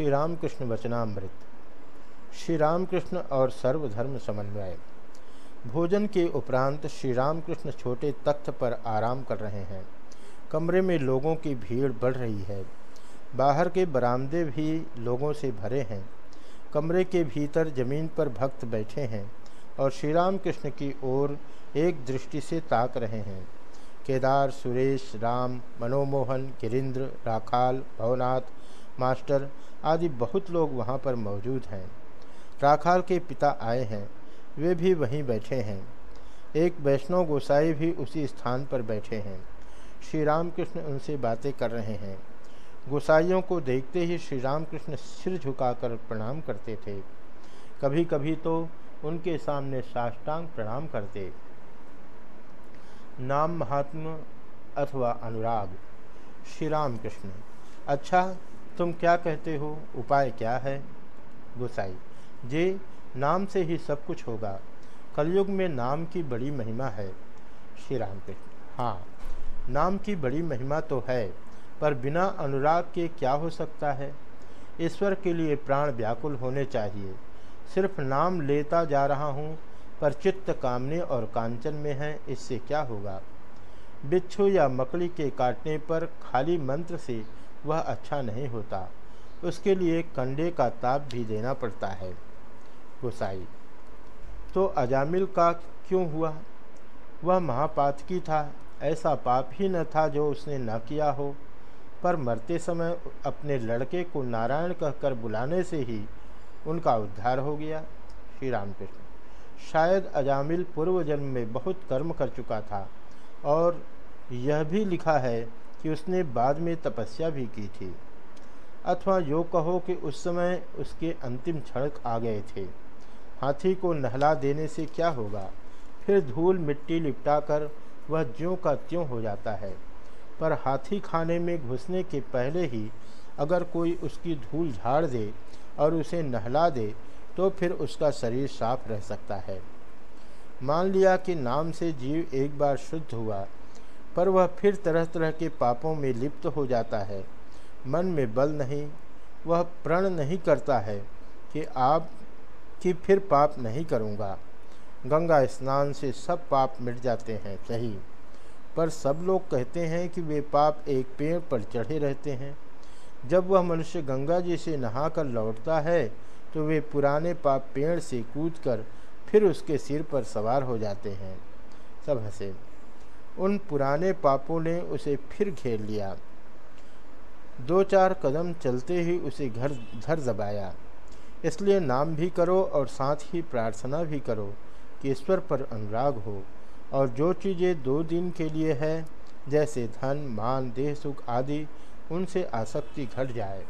श्री रामकृष्ण वचनामृत, श्री रामकृष्ण और सर्वधर्म समन्वय। भोजन के उपरांत श्री रामकृष्ण छोटे तख्त पर आराम कर रहे हैं। कमरे में लोगों की भीड़ बढ़ रही है। बाहर के बरामदे भी लोगों से भरे हैं। कमरे के भीतर ज़मीन पर भक्त बैठे हैं और श्री राम कृष्ण की ओर एक दृष्टि से ताक रहे हैं। केदार, सुरेश, राम, मनोमोहन, गिरिंद्र, राखाल, भवनाथ मास्टर आदि बहुत लोग वहाँ पर मौजूद हैं। राखाल के पिता आए हैं, वे भी वहीं बैठे हैं। एक वैष्णव गोसाई भी उसी स्थान पर बैठे हैं। श्री रामकृष्ण उनसे बातें कर रहे हैं। गोसाइयों को देखते ही श्री रामकृष्ण सिर झुकाकर प्रणाम करते थे। कभी कभी तो उनके सामने साष्टांग प्रणाम करते। नाम महात्मा अथवा अनुराग श्री राम कृष्ण अच्छा तुम क्या कहते हो? उपाय क्या है? गुसाई, जे, नाम से ही सब कुछ होगा। कलयुग में नाम की बड़ी महिमा है। श्री राम कृष्ण हाँ नाम की बड़ी महिमा तो है, पर बिना अनुराग के क्या हो सकता है? ईश्वर के लिए प्राण व्याकुल होने चाहिए। सिर्फ़ नाम लेता जा रहा हूँ, पर चित्त कामने और कांचन में है, इससे क्या होगा? बिच्छू या मकड़ी के काटने पर खाली मंत्र से वह अच्छा नहीं होता। उसके लिए कंडे का ताप भी देना पड़ता है। गुसाई तो अजामिल का क्यों हुआ? वह महापातकी था। ऐसा पाप ही न था जो उसने न किया हो। पर मरते समय अपने लड़के को नारायण कहकर बुलाने से ही उनका उद्धार हो गया। श्री रामकृष्ण शायद अजामिल पूर्व जन्म में बहुत कर्म कर चुका था और यह भी लिखा है कि उसने बाद में तपस्या भी की थी। अथवा यो कहो कि उस समय उसके अंतिम क्षण आ गए थे। हाथी को नहला देने से क्या होगा? फिर धूल मिट्टी लिपटाकर वह ज्यों का त्यों हो जाता है। पर हाथी खाने में घुसने के पहले ही अगर कोई उसकी धूल झाड़ दे और उसे नहला दे तो फिर उसका शरीर साफ़ रह सकता है। मान लिया कि नाम से जीव एक बार शुद्ध हुआ पर वह फिर तरह तरह के पापों में लिप्त हो जाता है। मन में बल नहीं, वह प्रण नहीं करता है कि आप, कि फिर पाप नहीं करूँगा। गंगा स्नान से सब पाप मिट जाते हैं, सही। पर सब लोग कहते हैं कि वे पाप एक पेड़ पर चढ़े रहते हैं। जब वह मनुष्य गंगा जी से नहाकर लौटता है तो वे पुराने पाप पेड़ से कूदकर फिर उसके सिर पर सवार हो जाते हैं। सब हंसे। उन पुराने पापों ने उसे फिर घेर लिया। दो चार कदम चलते ही उसे घर घर दबाया। इसलिए नाम भी करो और साथ ही प्रार्थना भी करो कि ईश्वर पर अनुराग हो। और जो चीज़ें दो दिन के लिए है, जैसे धन, मान, देह, सुख आदि, उनसे आसक्ति घट जाए।